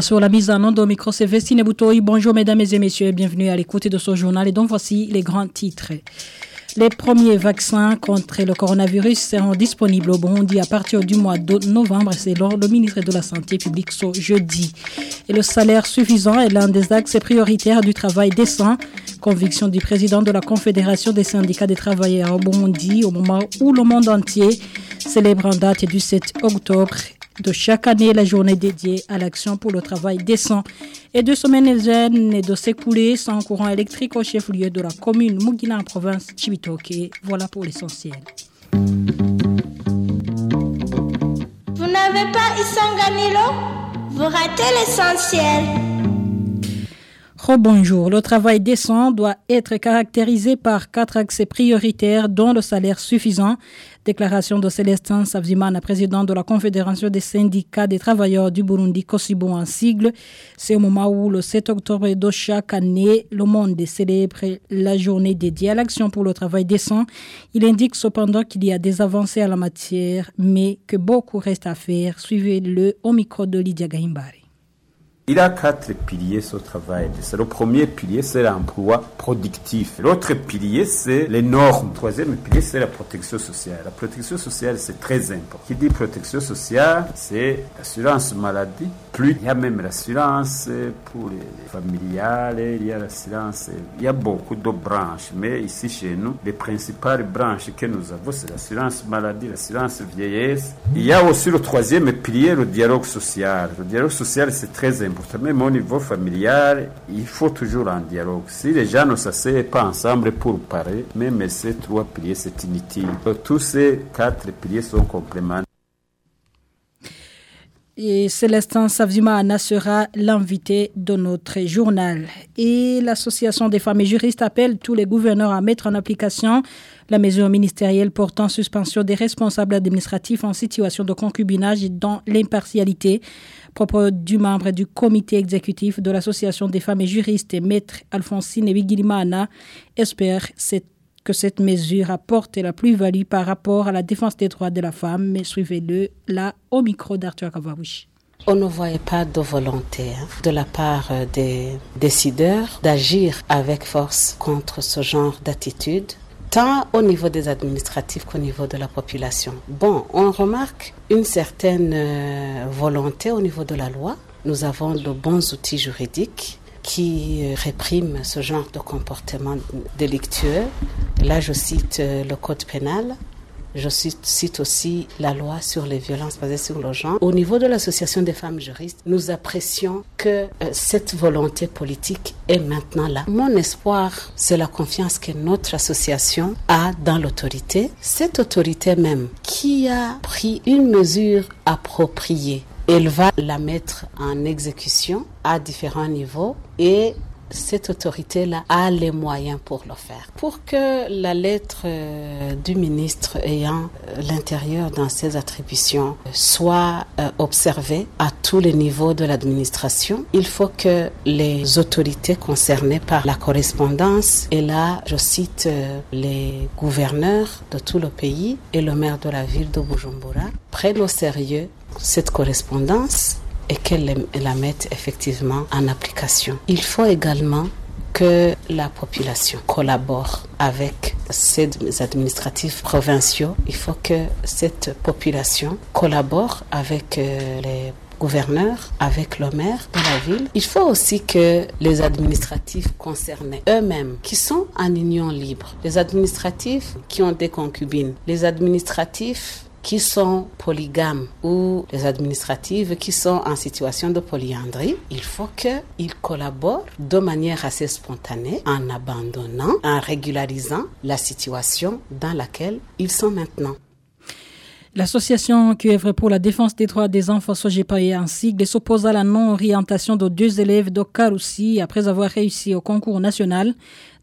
Sur la mise en c'est Vestine. Bonjour mesdames et messieurs bienvenue à l'écoute de ce journal. Et donc voici les grands titres. Les premiers vaccins contre le coronavirus seront disponibles au Burundi à partir du mois de novembre, selon le ministre de la Santé publique ce jeudi. Et le salaire suffisant est l'un des axes prioritaires du travail décent. Conviction du président de la Confédération des syndicats des travailleurs au Burundi au moment où le monde entier célèbre en date du 7 octobre de chaque année la journée dédiée à l'action pour le travail décent et de semaines et de s'écouler sans courant électrique au chef-lieu de la commune Mugina en province Chibitoke. Voilà pour l'essentiel. Vous n'avez pas Isanganilo? Vous ratez l'essentiel. Bonjour. Le travail décent doit être caractérisé par quatre axes prioritaires, dont le salaire suffisant, Déclaration de Célestin Savzimana, président de la Confédération des syndicats des travailleurs du Burundi, Kosibo en sigle. C'est au moment où, le 7 octobre de chaque année, le monde célèbre la journée dédiée à l'action pour le travail décent. Il indique cependant qu'il y a des avancées à la matière, mais que beaucoup reste à faire. Suivez-le au micro de Lydia Gahimbari. Il a quatre piliers au travail. Le premier pilier, c'est l'emploi productif. L'autre pilier, c'est les normes. Le troisième pilier, c'est la protection sociale. La protection sociale, c'est très important. Qui dit protection sociale, c'est l'assurance maladie. Plus, il y a même l'assurance pour les familiales, il y a l'assurance, il y a beaucoup de branches. Mais ici, chez nous, les principales branches que nous avons, c'est l'assurance maladie, l'assurance vieillesse. Il y a aussi le troisième pilier, le dialogue social. Le dialogue social, c'est très important même au niveau familial, il faut toujours un dialogue. Si les gens ne s'asseyent pas ensemble pour parler, même ces trois piliers, c'est inutile. Tous ces quatre piliers sont complémentaires. Et Célestin Savzimana sera l'invité de notre journal. Et l'Association des femmes et juristes appelle tous les gouverneurs à mettre en application la mesure ministérielle portant suspension des responsables administratifs en situation de concubinage dans l'impartialité. Propos du membre du comité exécutif de l'Association des femmes et juristes, Maître Alphonsine Ebigilimana, espère que cette mesure apporte la plus-value par rapport à la défense des droits de la femme. Mais suivez-le là au micro d'Arthur Kavavouchi. On ne voyait pas de volonté hein, de la part des décideurs d'agir avec force contre ce genre d'attitude tant au niveau des administratifs qu'au niveau de la population. Bon, on remarque une certaine euh, volonté au niveau de la loi. Nous avons de bons outils juridiques qui euh, répriment ce genre de comportement délictueux. Là, je cite euh, le code pénal, je cite aussi la loi sur les violences basées sur le genre. Au niveau de l'association des femmes juristes, nous apprécions que euh, cette volonté politique est maintenant là. Mon espoir, c'est la confiance que notre association a dans l'autorité. Cette autorité même qui a pris une mesure appropriée elle va la mettre en exécution à différents niveaux et cette autorité-là a les moyens pour le faire. Pour que la lettre euh, du ministre ayant euh, l'intérieur dans ses attributions soit euh, observée à tous les niveaux de l'administration, il faut que les autorités concernées par la correspondance, et là je cite les gouverneurs de tout le pays et le maire de la ville de Bujumbura, prennent au sérieux cette correspondance et qu'elle la mette effectivement en application. Il faut également que la population collabore avec ces administratifs provinciaux. Il faut que cette population collabore avec euh, les gouverneurs, avec le maire de la ville. Il faut aussi que les administratifs concernés eux-mêmes, qui sont en union libre, les administratifs qui ont des concubines, les administratifs qui sont polygames ou les administratives qui sont en situation de polyandrie, il faut qu'ils collaborent de manière assez spontanée en abandonnant, en régularisant la situation dans laquelle ils sont maintenant. L'association qui œuvre pour la défense des droits des enfants Sojepaye en sigle s'oppose à la non-orientation de deux élèves de Karoussi après avoir réussi au concours national.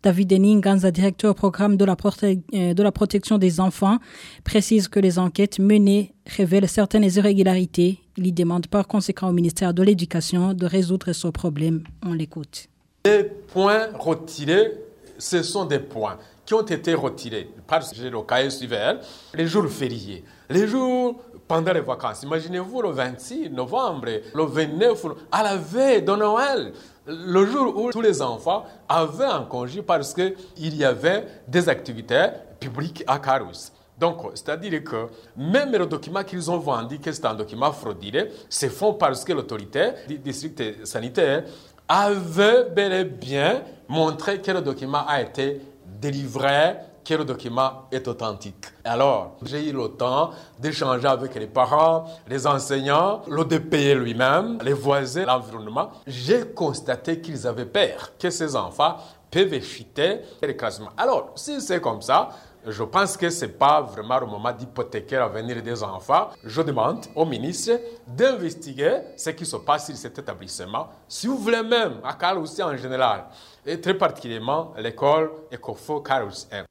David Ganza, directeur au programme de la, euh, de la protection des enfants, précise que les enquêtes menées révèlent certaines irrégularités. Il demande par conséquent au ministère de l'Éducation de résoudre ce problème. On l'écoute. Les points retirés, ce sont des points qui ont été retirés par le cahier suivant les jours fériés, les jours pendant les vacances. Imaginez-vous le 26 novembre, le 29, à la veille de Noël, le jour où tous les enfants avaient un congé parce qu'il y avait des activités publiques à Carus. Donc, c'est-à-dire que même le document qu'ils ont vendu, que c'est un document frauduleux, c'est font parce que l'autorité du district sanitaire avait bel et bien montré que le document a été délivré le document est authentique. Alors, j'ai eu le temps d'échanger avec les parents, les enseignants, le DPE lui-même, les voisins, l'environnement. J'ai constaté qu'ils avaient peur que ces enfants peuvent échiter l'écrasement. Alors, si c'est comme ça, je pense que ce n'est pas vraiment le moment d'hypothéquer l'avenir des enfants. Je demande au ministre d'investiguer ce qui se passe dans cet établissement. Si vous voulez même, à Carlos en général, et très particulièrement l'école Ecofo Carlos 1.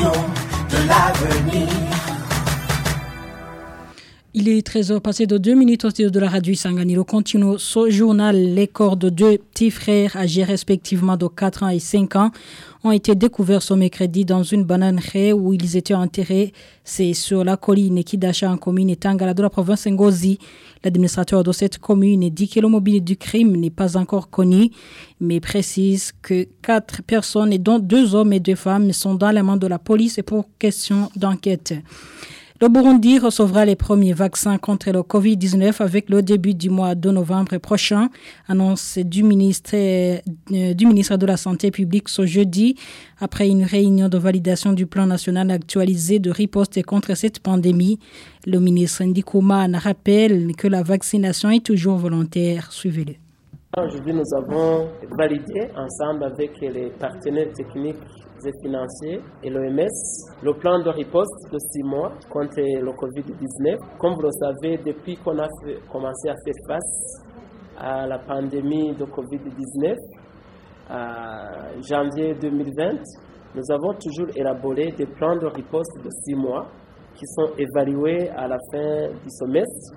La radio de l'avenir. Il est 13h passé de 2 minutes au studio de la radio Sanganiro. Continue ce journal. Les corps de deux petits frères âgés respectivement de 4 ans et 5 ans ont été découverts ce mercredi dans une bananerie où ils étaient enterrés. C'est sur la colline Kidacha en commune et Tangala de la province Ngozi. L'administrateur de cette commune dit que le mobile du crime n'est pas encore connu, mais précise que quatre personnes, dont deux hommes et deux femmes, sont dans la main de la police pour question d'enquête. Le Burundi recevra les premiers vaccins contre le Covid-19 avec le début du mois de novembre prochain, annonce du ministre, euh, du de la Santé publique ce jeudi, après une réunion de validation du plan national actualisé de riposte contre cette pandémie. Le ministre Ndikouma rappelle que la vaccination est toujours volontaire. Suivez-le. Aujourd'hui, nous avons validé ensemble avec les partenaires techniques financiers et l'OMS le plan de riposte de six mois contre le Covid-19. Comme vous le savez, depuis qu'on a commencé à faire face à la pandémie de Covid-19, en janvier 2020, nous avons toujours élaboré des plans de riposte de six mois qui sont évalués à la fin du semestre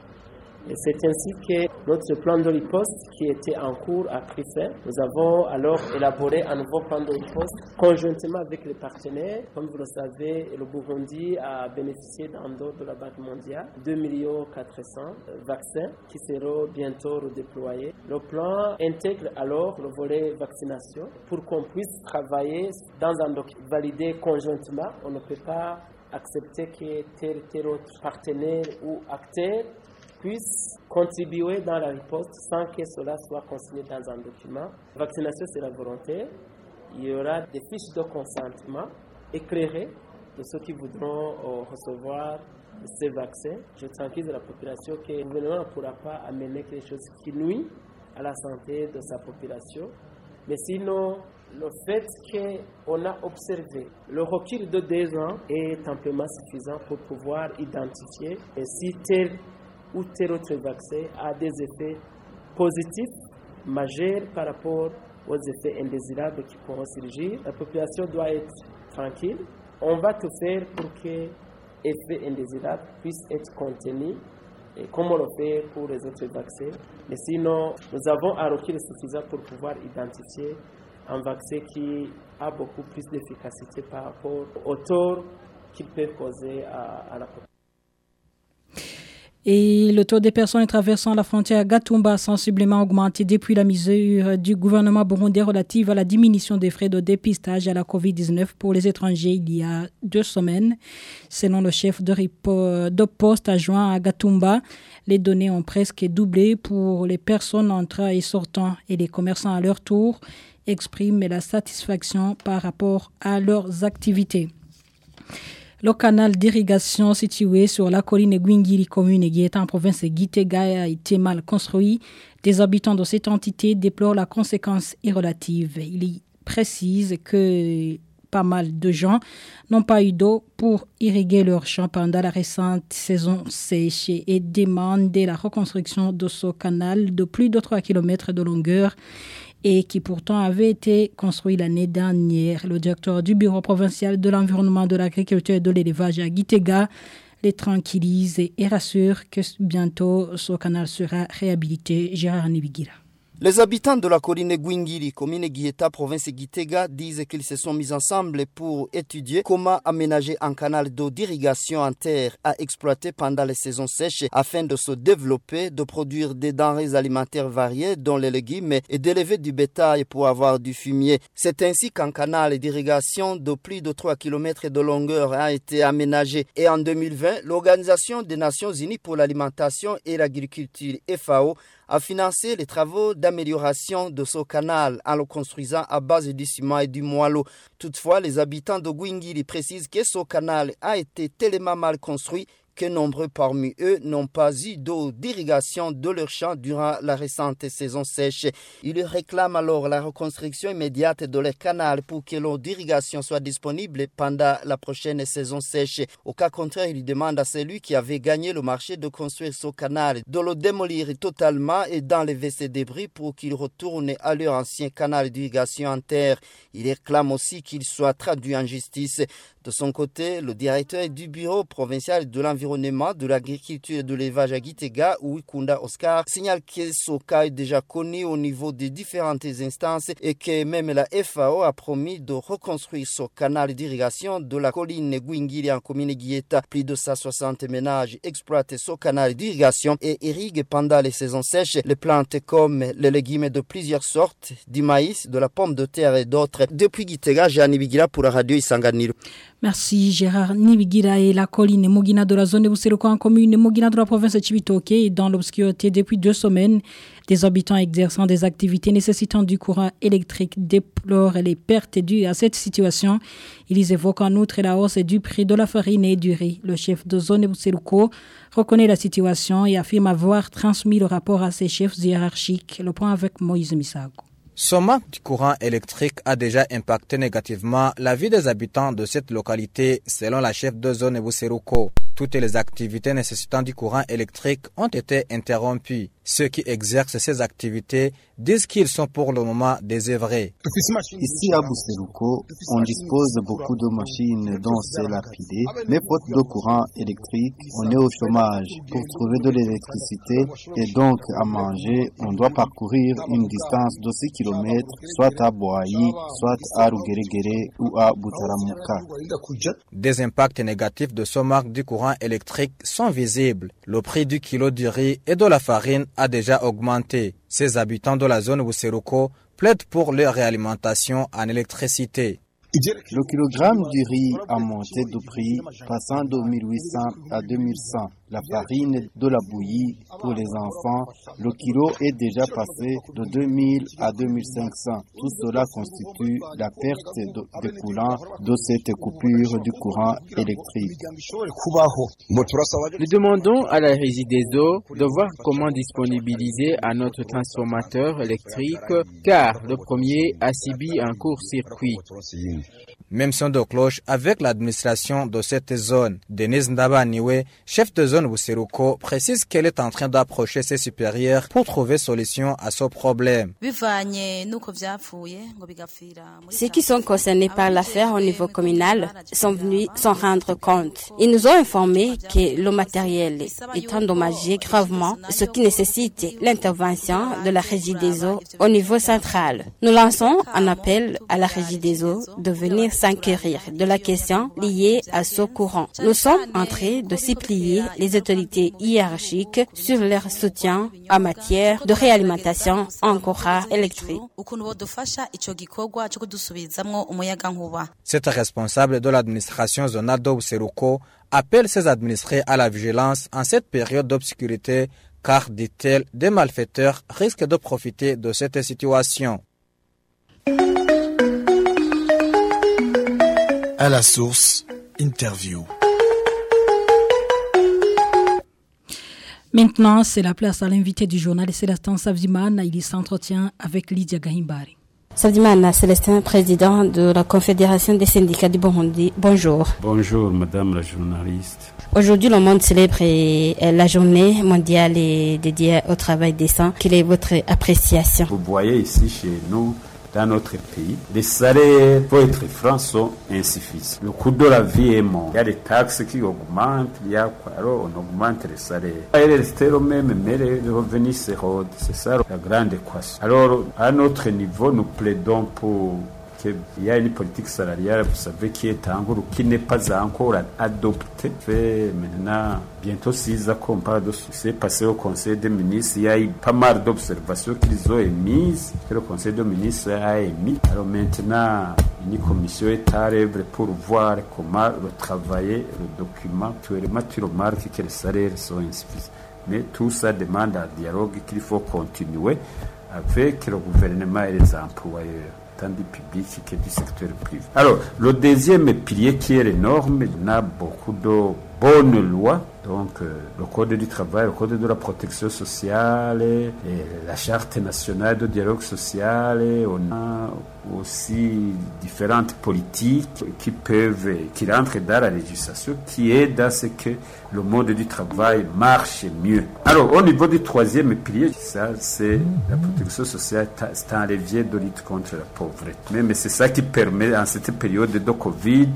c'est ainsi que notre plan de qui était en cours a pris fin. Nous avons alors élaboré un nouveau plan de conjointement avec les partenaires. Comme vous le savez, le Burundi a bénéficié d'un don de la Banque mondiale, 2 400 vaccins qui seront bientôt redéployés. Le plan intègre alors le volet vaccination pour qu'on puisse travailler dans un document validé conjointement. On ne peut pas accepter que tel, tel autre partenaire ou acteur puisse contribuer dans la riposte sans que cela soit consigné dans un document. La vaccination, c'est la volonté. Il y aura des fiches de consentement éclairées de ceux qui voudront euh, recevoir ces vaccins. Je tranquille la population que le gouvernement ne pourra pas amener quelque chose qui nuit à la santé de sa population. Mais sinon, le fait qu'on a observé le recul de deux ans est amplement suffisant pour pouvoir identifier si tel ou vaccin a des effets positifs majeurs par rapport aux effets indésirables qui pourront surgir. La population doit être tranquille. On va tout faire pour que effets indésirables puissent être contenus, et comme on le fait pour les autres vaccins. Mais sinon, nous avons un recul suffisant pour pouvoir identifier un vaccin qui a beaucoup plus d'efficacité par rapport au tort qu'il peut causer à la population. Et le taux des personnes traversant la frontière Gatumba a sensiblement augmenté depuis la mesure du gouvernement burundais relative à la diminution des frais de dépistage à la COVID-19 pour les étrangers il y a deux semaines. Selon le chef de, de poste adjoint à Gatumba, les données ont presque doublé pour les personnes entrant et sortant et les commerçants à leur tour expriment la satisfaction par rapport à leurs activités. Le canal d'irrigation situé sur la colline Gwingiri, commune est en province Gitega, a été mal construit. Des habitants de cette entité déplorent la conséquence irrelative. Il précise que pas mal de gens n'ont pas eu d'eau pour irriguer leurs champs pendant la récente saison sèche et demandent la reconstruction de ce canal de plus de 3 km de longueur et qui pourtant avait été construit l'année dernière. Le directeur du Bureau provincial de l'environnement, de l'agriculture et de l'élevage à Gitega les tranquillise et rassure que bientôt ce canal sera réhabilité. Gérard Nibigira. Les habitants de la colline Gwingiri, commune Guieta, province Gitega, disent qu'ils se sont mis ensemble pour étudier comment aménager un canal d'eau d'irrigation en terre à exploiter pendant les saisons sèches afin de se développer, de produire des denrées alimentaires variées, dont les légumes, et d'élever du bétail pour avoir du fumier. C'est ainsi qu'un canal d'irrigation de plus de 3 km de longueur a été aménagé. Et en 2020, l'Organisation des Nations Unies pour l'alimentation et l'agriculture, FAO, a financé les travaux d'amélioration de ce canal en le construisant à base du ciment et du moelleux. Toutefois, les habitants de Gwingiri précisent que ce canal a été tellement mal construit que nombreux parmi eux n'ont pas eu d'eau d'irrigation de leurs champs durant la récente saison sèche. Ils réclament alors la reconstruction immédiate de leur canal pour que l'eau d'irrigation soit disponible pendant la prochaine saison sèche. Au cas contraire, ils demandent à celui qui avait gagné le marché de construire ce canal de le démolir totalement et d'enlever ses débris pour qu'il retourne à leur ancien canal d'irrigation en terre. Ils réclament aussi qu'il soit traduit en justice. De son côté, le directeur du bureau provincial de l'environnement, de l'agriculture et de l'élevage à Gitega, Wikunda Oscar, signale que ce cas est déjà connu au niveau des différentes instances et que même la FAO a promis de reconstruire ce canal d'irrigation de la colline Gwingiri en commune Guieta. Plus de 160 ménages exploitent ce canal d'irrigation et irriguent pendant les saisons sèches les plantes comme les légumes de plusieurs sortes, du maïs, de la pomme de terre et d'autres. Depuis Gitega, Jeanne Bigila pour la radio Isanganiro. Merci Gérard Nibigira et la colline Mogina de la zone de en commune Mogina de la province de Chibitoke dans l'obscurité depuis deux semaines. Des habitants exerçant des activités nécessitant du courant électrique déplorent les pertes dues à cette situation. Ils évoquent en outre la hausse du prix de la farine et du riz. Le chef de zone de reconnaît la situation et affirme avoir transmis le rapport à ses chefs hiérarchiques. Le point avec Moïse Misago. Ce manque du courant électrique a déjà impacté négativement la vie des habitants de cette localité, selon la chef de zone Bousseruko. Toutes les activités nécessitant du courant électrique ont été interrompues. Ceux qui exercent ces activités disent qu'ils sont pour le moment désœuvrés. Ici à Bousseruko, on dispose de beaucoup de machines dont c'est lapidé, mais faute de courant électrique, on est au chômage. Pour trouver de l'électricité et donc à manger, on doit parcourir une distance de 6 km, soit à Boaï, soit à Rugeregere ou à Butaramuka. Des impacts négatifs de ce manque du courant électrique sont visibles. Le prix du kilo de riz et de la farine a déjà augmenté. Ces habitants de la zone Wuseruko plaident pour leur réalimentation en électricité. Le kilogramme du riz a monté de prix, passant de 1800 à 2100. La farine de la bouillie pour les enfants, le kilo est déjà passé de 2000 à 2500. Tout cela constitue la perte de, courant de cette coupure du courant électrique. Nous demandons à la régie des eaux de voir comment disponibiliser à notre transformateur électrique car le premier a subi un court-circuit. Même son de cloche avec l'administration de cette zone. Denise Ndabaniwe, chef de zone Wuseruko, précise qu'elle est en train d'approcher ses supérieurs pour trouver solution à ce problème. Ceux qui sont concernés par l'affaire au niveau communal sont venus s'en rendre compte. Ils nous ont informé que le matériel est endommagé gravement, ce qui nécessite l'intervention de la régie des eaux au niveau central. Nous lançons un appel à la régie des eaux de venir s'inquérir de la question liée à ce courant. Nous sommes en train de supplier les autorités hiérarchiques sur leur soutien en matière de réalimentation en courant électrique. Cette responsable de l'administration zonale d'Obseruko appelle ses administrés à la vigilance en cette période d'obscurité car, dit-elle, des malfaiteurs risquent de profiter de cette situation. À la source, interview. Maintenant, c'est la place à l'invité du journal Célestin Savzimana. Il s'entretient avec Lydia Gahimbari. Savdimana Célestin, président de la Confédération des syndicats du Burundi. Bonjour. Bonjour, madame la journaliste. Aujourd'hui, le monde célèbre la journée mondiale dédiée au travail décent. Quelle est votre appréciation? Vous voyez ici chez nous, dans notre pays, les salaires, pour être franc, sont insuffisants. Le coût de la vie est mort. Il y a des taxes qui augmentent, il y a quoi, alors on augmente les salaires. Il reste le même, mais les revenus se. C'est ça la grande équation. Alors, à notre niveau, nous plaidons pour qu'il y a une politique salariale, vous savez, qui est en cours, qui n'est pas encore adoptée. Fait maintenant bientôt six ans qu'on parle de c'est passé au Conseil des ministres. Il y a eu pas mal d'observations qu'ils ont émises, que le Conseil des ministres a émis. Alors maintenant, une commission est à l'œuvre pour voir comment retravailler le document. Tu remarques que les salaires sont insuffisants. Mais tout ça demande un dialogue qu'il faut continuer avec le gouvernement et les employeurs tant du public que du secteur privé. Alors, le deuxième pilier qui est énorme, il y a beaucoup de bonnes lois, donc euh, le Code du travail, le Code de la protection sociale, la Charte nationale de dialogue social, on a aussi différentes politiques qui peuvent, qui rentrent dans la législation, qui aident à ce que le monde du travail marche mieux. Alors, au niveau du troisième pilier, ça, c'est la protection sociale, c'est un levier de lutte contre la pauvreté. Mais c'est ça qui permet, en cette période de Covid,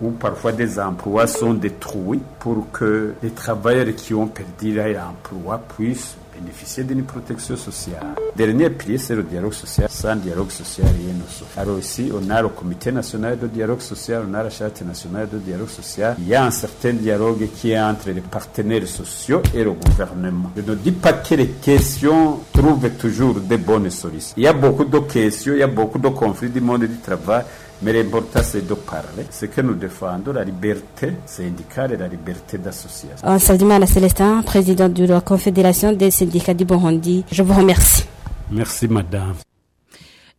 où parfois des emplois sont détruits pour que les travailleurs qui ont perdu leur emploi puissent bénéficier d'une protection sociale. Dernier pilier, c'est le dialogue social. Sans dialogue social, rien ne se fait. Alors ici, on a le comité national de dialogue social, on a la charte nationale de dialogue social. Il y a un certain dialogue qui est entre les partenaires sociaux et le gouvernement. Je ne dis pas que les questions trouvent toujours des bonnes solutions. Il y a beaucoup de questions, il y a beaucoup de conflits du monde du travail. Mais l'important, c'est de parler. Ce que nous défendons, la liberté syndicale et la liberté d'association. Saldimana Célestin, président de la Confédération des syndicats du Burundi, je vous remercie. Merci, madame.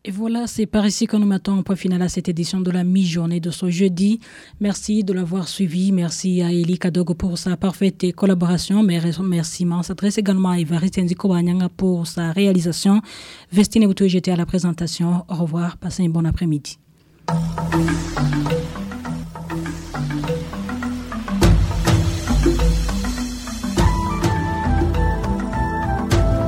Et voilà, c'est par ici que nous mettons un point final à cette édition de la mi-journée de ce jeudi. Merci de l'avoir suivi. Merci à Eli Kadogo pour sa parfaite collaboration. Merci s'adresse également à Evariste Ndikobanyanga pour sa réalisation. Vestine Boutou, j'étais à la présentation. Au revoir. Passez un bon après-midi. Música